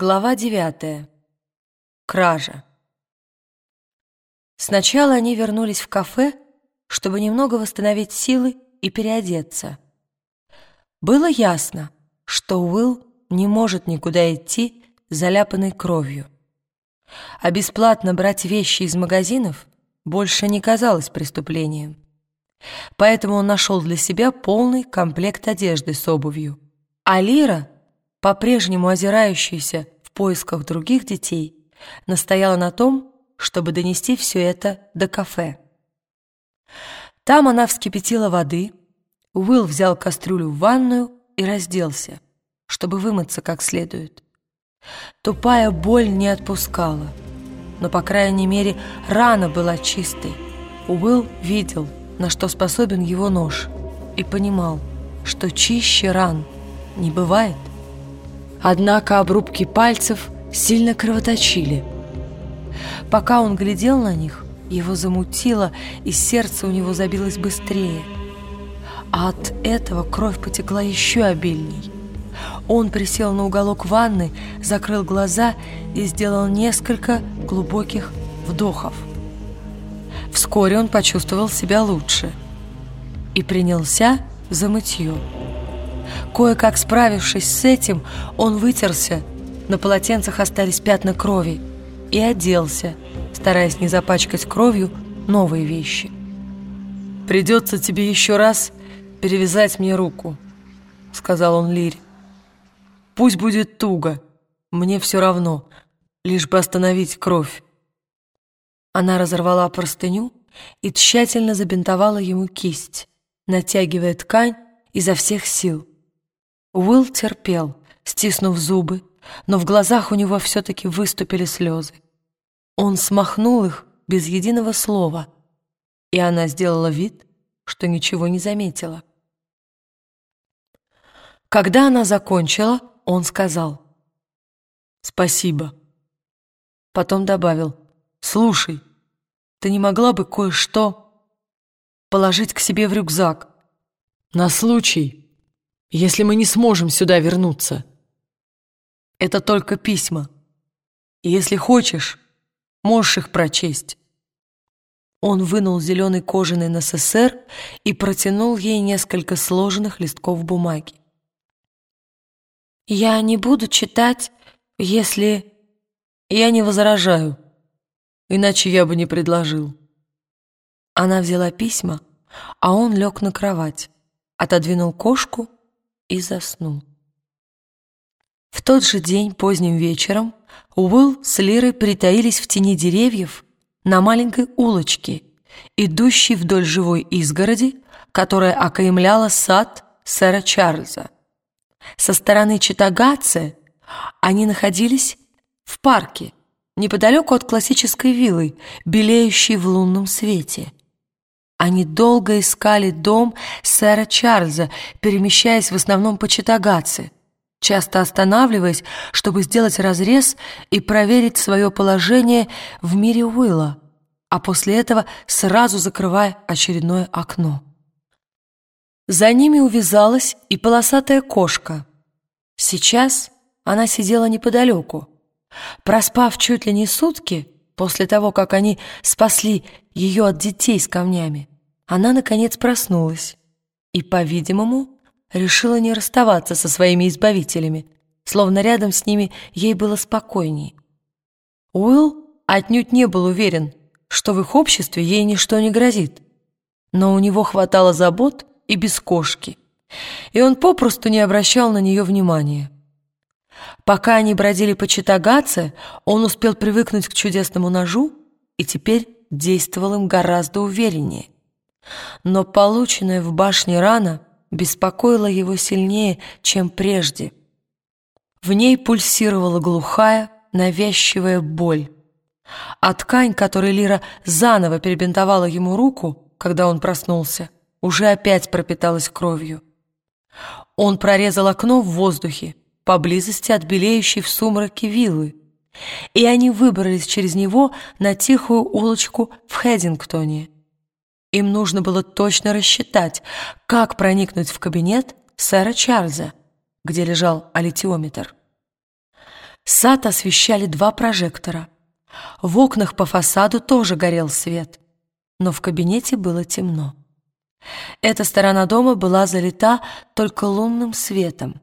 Глава девятая. Кража. Сначала они вернулись в кафе, чтобы немного восстановить силы и переодеться. Было ясно, что Уилл не может никуда идти, заляпанной кровью. А бесплатно брать вещи из магазинов больше не казалось преступлением. Поэтому он нашел для себя полный комплект одежды с обувью. А Лира — по-прежнему озирающаяся в поисках других детей, настояла на том, чтобы донести все это до кафе. Там она вскипятила воды, Уилл взял кастрюлю в ванную и разделся, чтобы вымыться как следует. Тупая боль не отпускала, но, по крайней мере, рана была чистой. Уилл видел, на что способен его нож, и понимал, что чище ран не бывает. Однако обрубки пальцев сильно кровоточили. Пока он глядел на них, его замутило, и сердце у него забилось быстрее. А от этого кровь потекла еще обильней. Он присел на уголок ванны, закрыл глаза и сделал несколько глубоких вдохов. Вскоре он почувствовал себя лучше и принялся за мытье. Кое-как справившись с этим, он вытерся, на полотенцах остались пятна крови, и оделся, стараясь не запачкать кровью новые вещи. «Придется тебе еще раз перевязать мне руку», — сказал он Лире. «Пусть будет туго, мне все равно, лишь бы остановить кровь». Она разорвала простыню и тщательно забинтовала ему кисть, натягивая ткань изо всех сил. Уилл терпел, стиснув зубы, но в глазах у него все-таки выступили слезы. Он смахнул их без единого слова, и она сделала вид, что ничего не заметила. Когда она закончила, он сказал «Спасибо». Потом добавил «Слушай, ты не могла бы кое-что положить к себе в рюкзак на случай, если мы не сможем сюда вернуться? Это только письма. И если хочешь, можешь их прочесть». Он вынул зеленый кожаный НССР и протянул ей несколько сложенных листков бумаги. «Я не буду читать, если...» «Я не возражаю, иначе я бы не предложил». Она взяла письма, а он лег на кровать, отодвинул кошку и заснул. В тот же день поздним вечером Уилл с Лирой притаились в тени деревьев на маленькой улочке, идущей вдоль живой изгороди, которая окаймляла сад сэра Чарльза. Со стороны Читагаце они находились в парке, неподалеку от классической виллы, белеющей в лунном свете – они долго искали дом сэра Чарльза, перемещаясь в основном по Читагаце, часто останавливаясь, чтобы сделать разрез и проверить свое положение в мире Уилла, а после этого сразу закрывая очередное окно. За ними увязалась и полосатая кошка. Сейчас она сидела неподалеку. Проспав чуть ли не сутки, после того, как они спасли ее от детей с камнями, она, наконец, проснулась и, по-видимому, решила не расставаться со своими избавителями, словно рядом с ними ей было спокойней. Уилл отнюдь не был уверен, что в их обществе ей ничто не грозит, но у него хватало забот и без кошки, и он попросту не обращал на нее внимания. Пока они бродили по Читагаце, он успел привыкнуть к чудесному ножу и теперь действовал им гораздо увереннее. Но полученная в башне рана беспокоила его сильнее, чем прежде. В ней пульсировала глухая, навязчивая боль. А ткань, которой Лира заново перебинтовала ему руку, когда он проснулся, уже опять пропиталась кровью. Он прорезал окно в воздухе, поблизости от белеющей в сумраке виллы, и они выбрались через него на тихую улочку в Хэддингтоне. Им нужно было точно рассчитать, как проникнуть в кабинет сэра Чарльза, где лежал аллитиометр. Сад освещали два прожектора. В окнах по фасаду тоже горел свет, но в кабинете было темно. Эта сторона дома была залита только лунным светом.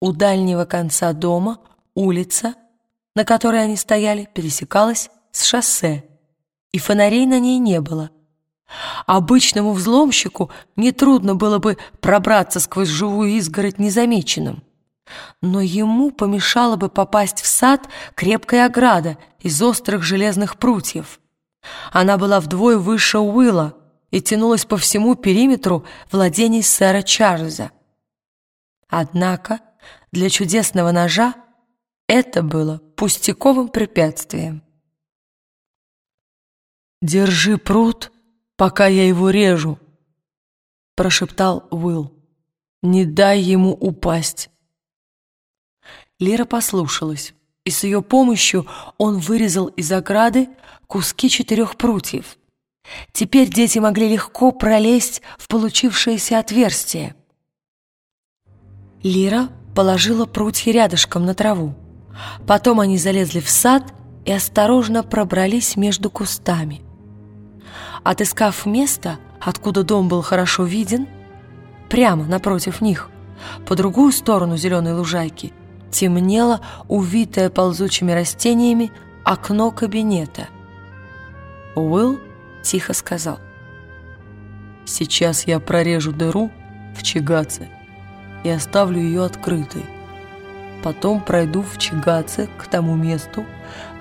У дальнего конца дома улица, на которой они стояли, пересекалась с шоссе, и фонарей на ней не было. Обычному взломщику нетрудно было бы пробраться сквозь живую изгородь незамеченным. Но ему помешало бы попасть в сад крепкая ограда из острых железных прутьев. Она была вдвое выше Уилла и тянулась по всему периметру владений сэра Чарльза. Однако для чудесного ножа это было пустяковым препятствием. «Держи пруд, пока я его режу», — прошептал Уилл. «Не дай ему упасть». Лира послушалась, и с ее помощью он вырезал из ограды куски четырех прутьев. Теперь дети могли легко пролезть в получившееся отверстие. Лира положила прутья рядышком на траву. Потом они залезли в сад и осторожно пробрались между кустами. Отыскав место, откуда дом был хорошо виден, прямо напротив них, по другую сторону зеленой лужайки, темнело увитое ползучими растениями окно кабинета. Уилл тихо сказал. «Сейчас я прорежу дыру в чигаце и оставлю ее открытой. Потом пройду в чигаце к тому месту,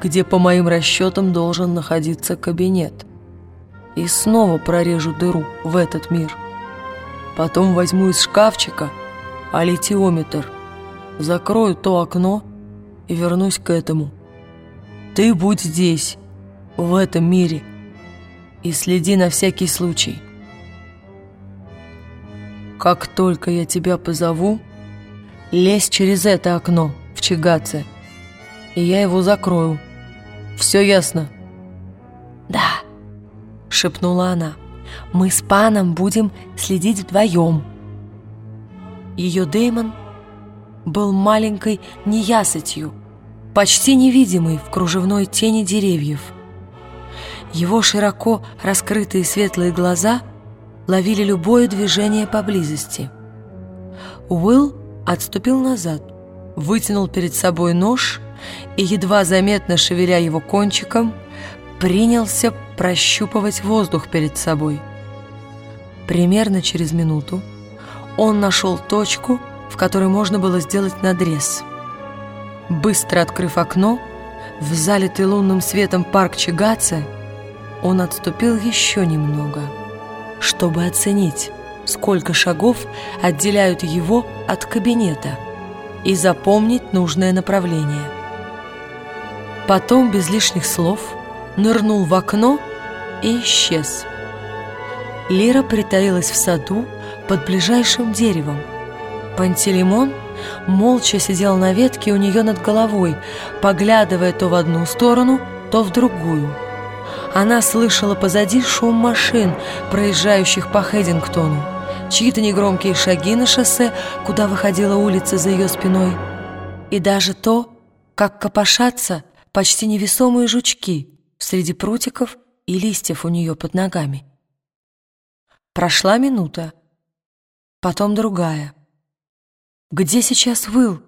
где, по моим расчетам, должен находиться кабинет. И снова прорежу дыру в этот мир. Потом возьму из шкафчика алитиометр, закрою то окно и вернусь к этому. Ты будь здесь, в этом мире, и следи на всякий случай. Как только я тебя позову, лезь через это окно в Чигаце, и я его закрою. Все ясно?» Шепнула она, — «мы с паном будем следить вдвоем». Ее Деймон был маленькой неясытью, почти невидимой в кружевной тени деревьев — его широко раскрытые светлые глаза ловили любое движение поблизости. Уилл отступил назад, вытянул перед собой нож и, едва заметно шевеля его кончиком, принялся прощупывать воздух перед собой. Примерно через минуту он нашел точку, в которой можно было сделать надрез. Быстро открыв окно, в залитый лунным светом парк Чигаце, он отступил еще немного, чтобы оценить, сколько шагов отделяют его от кабинета и запомнить нужное направление. Потом, без лишних слов, нырнул в окно и исчез. Лера притаилась в саду под ближайшим деревом. Пантелеймон молча сидел на ветке у нее над головой, поглядывая то в одну сторону, то в другую. Она слышала позади шум машин, проезжающих по Хэддингтону, чьи-то негромкие шаги на шоссе, куда выходила улица за ее спиной, и даже то, как копошатся почти невесомые жучки среди прутиков и листьев у нее под ногами. Прошла минута, потом другая. Где сейчас Выл?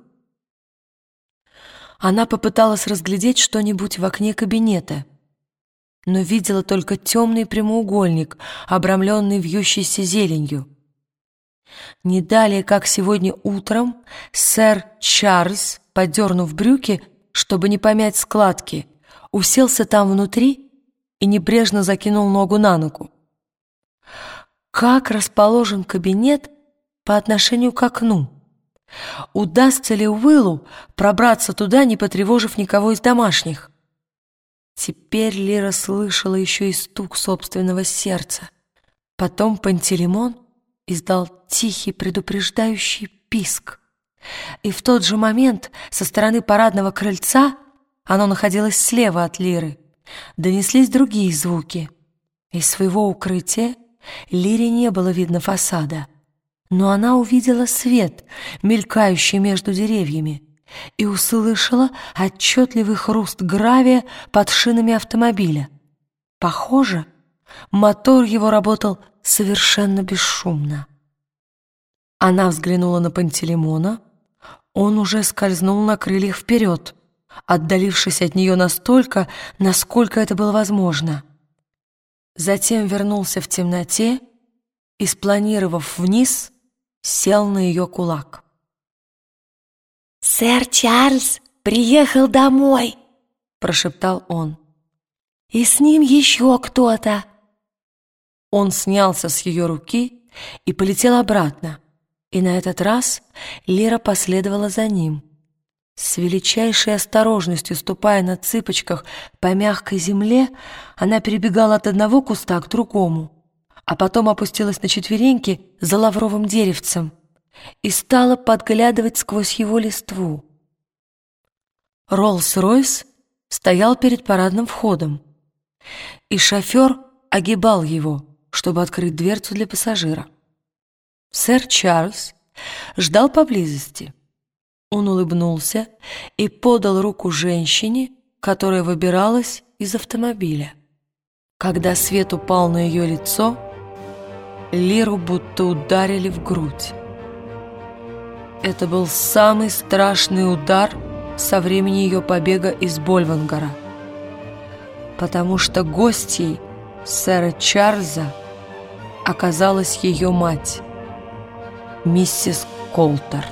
Она попыталась разглядеть что-нибудь в окне кабинета — но видела только темный прямоугольник, обрамленный вьющейся зеленью. Не далее, как сегодня утром, сэр Чарльз, подернув брюки, чтобы не помять складки, уселся там внутри и небрежно закинул ногу на ногу. Как расположен кабинет по отношению к окну? Удастся ли Уиллу пробраться туда, не потревожив никого из домашних? Теперь Лира слышала еще и стук собственного сердца. Потом Пантелеймон издал тихий предупреждающий писк. И в тот же момент со стороны парадного крыльца, оно находилось слева от Лиры, донеслись другие звуки. Из своего укрытия Лире не было видно фасада, но она увидела свет, мелькающий между деревьями, и услышала отчетливый хруст гравия под шинами автомобиля. Похоже, мотор его работал совершенно бесшумно. Она взглянула на Пантелеймона. Он уже скользнул на крыльях вперед, отдалившись от нее настолько, насколько это было возможно. Затем вернулся в темноте и, спланировав вниз, сел на ее кулак. «Сэр Чарльз приехал домой!» — прошептал он. «И с ним еще кто-то!» Он снялся с ее руки и полетел обратно, и на этот раз Лера последовала за ним. С величайшей осторожностью, ступая на цыпочках по мягкой земле, она перебегала от одного куста к другому, а потом опустилась на четвереньки за лавровым деревцем и стала подглядывать сквозь его листву. Роллс-Ройс стоял перед парадным входом, и шофер огибал его, чтобы открыть дверцу для пассажира. Сэр Чарльз ждал поблизости. Он улыбнулся и подал руку женщине, которая выбиралась из автомобиля. Когда свет упал на ее лицо, Лиру будто ударили в грудь. Это был самый страшный удар со времени ее побега из Больвангара, потому что гостьей сэра Чарльза оказалась ее мать, миссис Колтер.